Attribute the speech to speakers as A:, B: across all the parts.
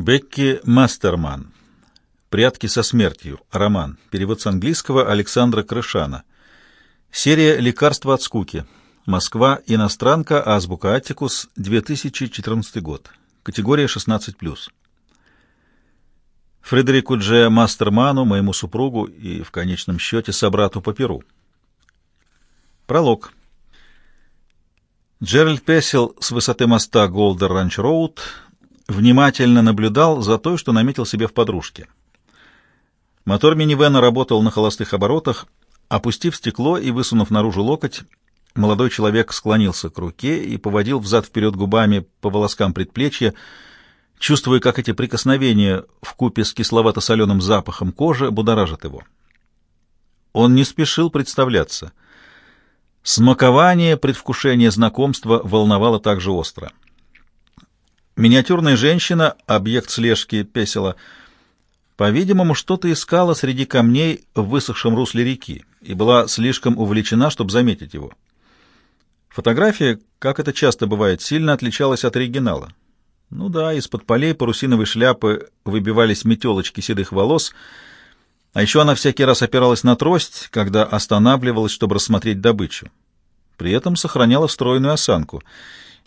A: Бекки Мастерман. «Прятки со смертью». Роман. Перевод с английского Александра Крышана. Серия «Лекарства от скуки». Москва. Иностранка. Азбука Аттикус. 2014 год. Категория 16+. Фредерику Дж. Мастерману, моему супругу и, в конечном счете, собрату по перу. Пролог. Джеральд Песел с высоты моста Голдер Ранч Роуд внимательно наблюдал за той, что наметил себе в подружке. Мотор минивэна работал на холостых оборотах. Опустив стекло и высунув наружу локоть, молодой человек склонился к руке и поводил взад-вперед губами по волоскам предплечья, чувствуя, как эти прикосновения в купе с кисловато-соленым запахом кожи будоражат его. Он не спешил представляться. Смакование, предвкушение знакомства волновало также остро. Миниатюрная женщина, объект слежки Песела, по-видимому, что-то искала среди камней в высохшем русле реки и была слишком увлечена, чтобы заметить его. Фотография, как это часто бывает, сильно отличалась от оригинала. Ну да, из-под полей парусиновой шляпы выбивались метелочки седых волос, а еще она всякий раз опиралась на трость, когда останавливалась, чтобы рассмотреть добычу. При этом сохраняла стройную осанку —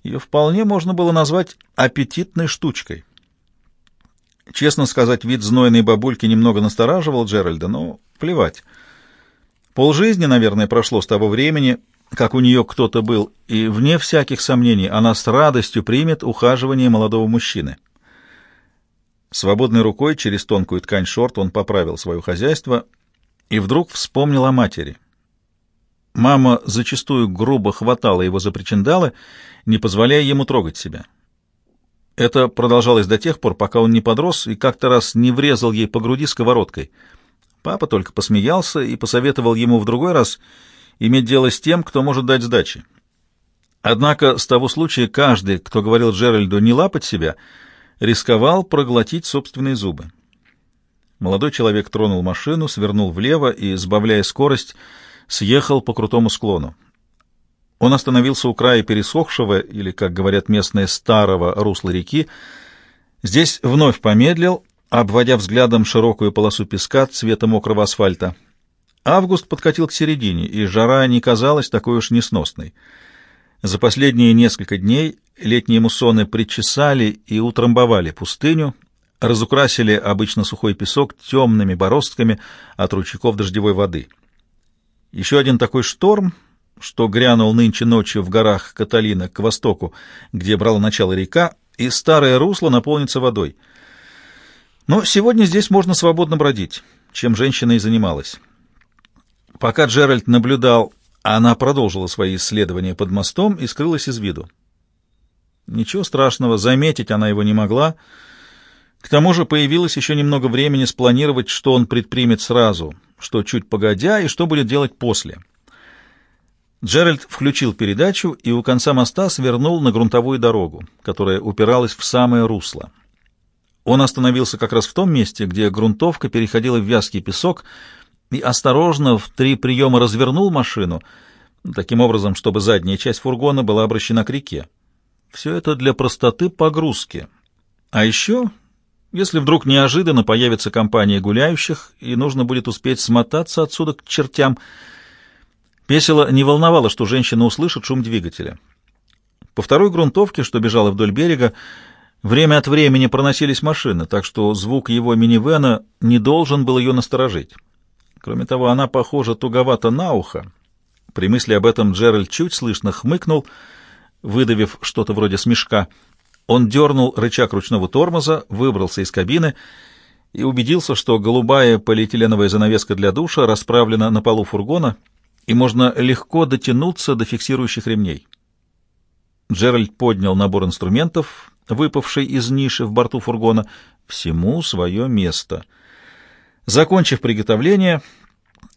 A: ее вполне можно было назвать аппетитной штучкой. Честно сказать, вид знойной бабульки немного настораживал Джеральда, но плевать. Полжизни, наверное, прошло с того времени, как у нее кто-то был, и, вне всяких сомнений, она с радостью примет ухаживание молодого мужчины. Свободной рукой через тонкую ткань шорт он поправил свое хозяйство и вдруг вспомнил о матери. Мама зачастую грубо хватала его за причиндалы, не позволяя ему трогать себя. Это продолжалось до тех пор, пока он не подрос и как-то раз не врезал ей по груди сковородкой. Папа только посмеялся и посоветовал ему в другой раз иметь дело с тем, кто может дать сдачи. Однако с того случая каждый, кто говорил Джеральду не лапать себя, рисковал проглотить собственные зубы. Молодой человек тронул машину, свернул влево и, сбавляя скорость, съехал по крутому склону. Он остановился у края пересохшего, или, как говорят местные, старого русла реки. Здесь вновь помедлил, обводя взглядом широкую полосу песка цвета мокрого асфальта. Август подкатил к середине, и жара не казалась такой уж несносной. За последние несколько дней летние муссоны причесали и утрамбовали пустыню, разукрасили обычно сухой песок темными бороздками от ручейков дождевой воды — еще один такой шторм, что грянул нынче ночью в горах Каталина к востоку, где брала начало река, и старое русло наполнится водой. Но сегодня здесь можно свободно бродить, чем женщина и занималась. Пока Джеральд наблюдал, она продолжила свои исследования под мостом и скрылась из виду. Ничего страшного, заметить она его не могла. К тому же появилось еще немного времени спланировать, что он предпримет сразу — что чуть погодя и что будет делать после. Джеральд включил передачу и у конца моста свернул на грунтовую дорогу, которая упиралась в самое русло. Он остановился как раз в том месте, где грунтовка переходила в вязкий песок, и осторожно в три приема развернул машину, таким образом, чтобы задняя часть фургона была обращена к реке. Все это для простоты погрузки. А еще если вдруг неожиданно появится компания гуляющих, и нужно будет успеть смотаться отсюда к чертям, Песела не волновало, что женщина услышит шум двигателя. По второй грунтовке, что бежала вдоль берега, время от времени проносились машины, так что звук его минивэна не должен был ее насторожить. Кроме того, она похожа туговато на ухо. При мысли об этом Джеральд чуть слышно хмыкнул, выдавив что-то вроде смешка — он дернул рычаг ручного тормоза, выбрался из кабины и убедился, что голубая полиэтиленовая занавеска для душа расправлена на полу фургона, и можно легко дотянуться до фиксирующих ремней. Джеральд поднял набор инструментов, выпавший из ниши в борту фургона, всему свое место. Закончив приготовление,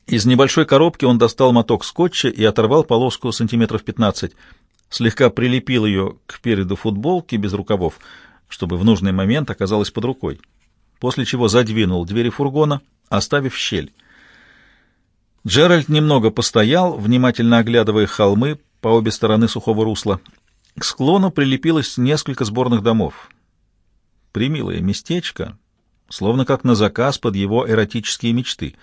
A: из небольшой коробки он достал моток скотча и оторвал полоску сантиметров пятнадцать слегка прилепил ее к переду футболки без рукавов, чтобы в нужный момент оказалась под рукой, после чего задвинул двери фургона, оставив щель. Джеральд немного постоял, внимательно оглядывая холмы по обе стороны сухого русла. К склону прилепилось несколько сборных домов. примилое местечко, словно как на заказ под его эротические мечты.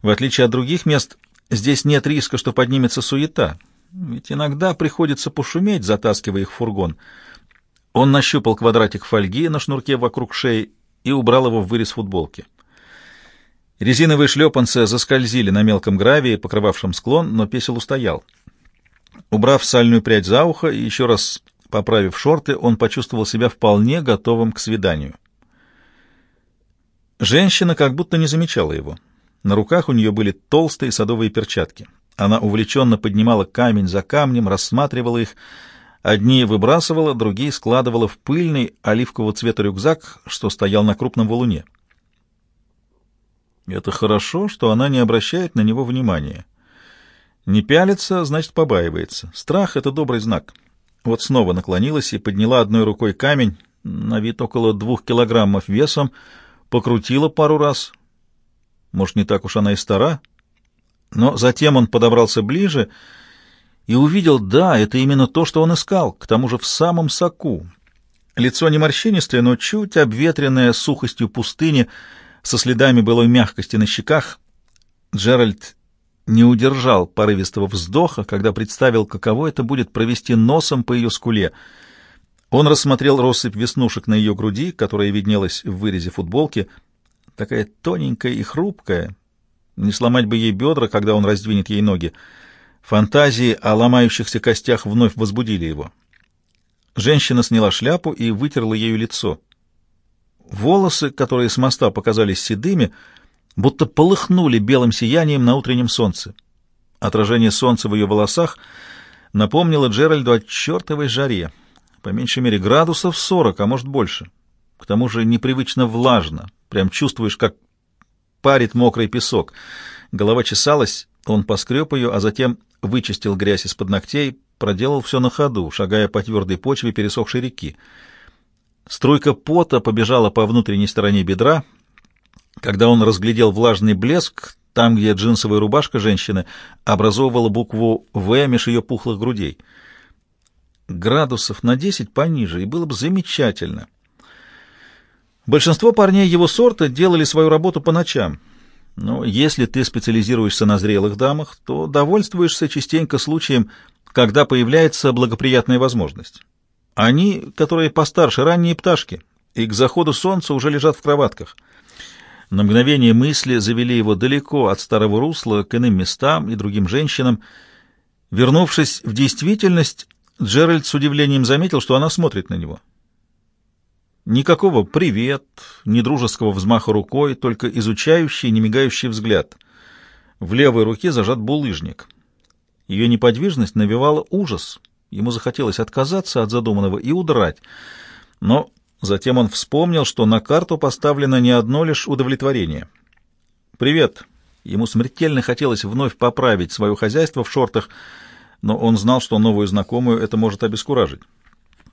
A: В отличие от других мест, здесь нет риска, что поднимется суета, ведь иногда приходится пошуметь, затаскивая их в фургон. Он нащупал квадратик фольги на шнурке вокруг шеи и убрал его в вырез футболки. Резиновые шлепанцы заскользили на мелком гравии, покрывавшем склон, но песел устоял. Убрав сальную прядь за ухо и еще раз поправив шорты, он почувствовал себя вполне готовым к свиданию. Женщина как будто не замечала его. На руках у нее были толстые садовые перчатки. Она увлеченно поднимала камень за камнем, рассматривала их. Одни выбрасывала, другие складывала в пыльный оливкового цвета рюкзак, что стоял на крупном валуне. Это хорошо, что она не обращает на него внимания. Не пялится, значит, побаивается. Страх — это добрый знак. Вот снова наклонилась и подняла одной рукой камень, на вид около двух килограммов весом, покрутила пару раз. Может, не так уж она и стара? Но затем он подобрался ближе и увидел, да, это именно то, что он искал, к тому же в самом соку. Лицо не морщинистое, но чуть обветренное сухостью пустыни, со следами былой мягкости на щеках. Джеральд не удержал порывистого вздоха, когда представил, каково это будет провести носом по ее скуле. Он рассмотрел россыпь веснушек на ее груди, которая виднелась в вырезе футболки, такая тоненькая и хрупкая. Не сломать бы ей бедра, когда он раздвинет ей ноги. Фантазии о ломающихся костях вновь возбудили его. Женщина сняла шляпу и вытерла ею лицо. Волосы, которые с моста показались седыми, — будто полыхнули белым сиянием на утреннем солнце. Отражение солнца в ее волосах напомнило Джеральду о чертовой жаре, по меньшей мере градусов сорок, а может больше. К тому же непривычно влажно, прям чувствуешь, как парит мокрый песок. Голова чесалась, он поскреб ее, а затем вычистил грязь из-под ногтей, проделал все на ходу, шагая по твердой почве пересохшей реки. Струйка пота побежала по внутренней стороне бедра — когда он разглядел влажный блеск, там, где джинсовая рубашка женщины образовывала букву «В» меж ее пухлых грудей. Градусов на десять пониже, и было бы замечательно. Большинство парней его сорта делали свою работу по ночам. Но если ты специализируешься на зрелых дамах, то довольствуешься частенько случаем, когда появляется благоприятная возможность. Они, которые постарше, ранние пташки, и к заходу солнца уже лежат в кроватках — на мгновение мысли завели его далеко от старого русла к иным местам и другим женщинам. Вернувшись в действительность, Джеральд с удивлением заметил, что она смотрит на него. Никакого «привет», ни дружеского взмаха рукой, только изучающий, немигающий взгляд. В левой руке зажат булыжник. Ее неподвижность навевала ужас. Ему захотелось отказаться от задуманного и удрать. Но Затем он вспомнил, что на карту поставлено не одно лишь удовлетворение. «Привет!» Ему смертельно хотелось вновь поправить свое хозяйство в шортах, но он знал, что новую знакомую это может обескуражить.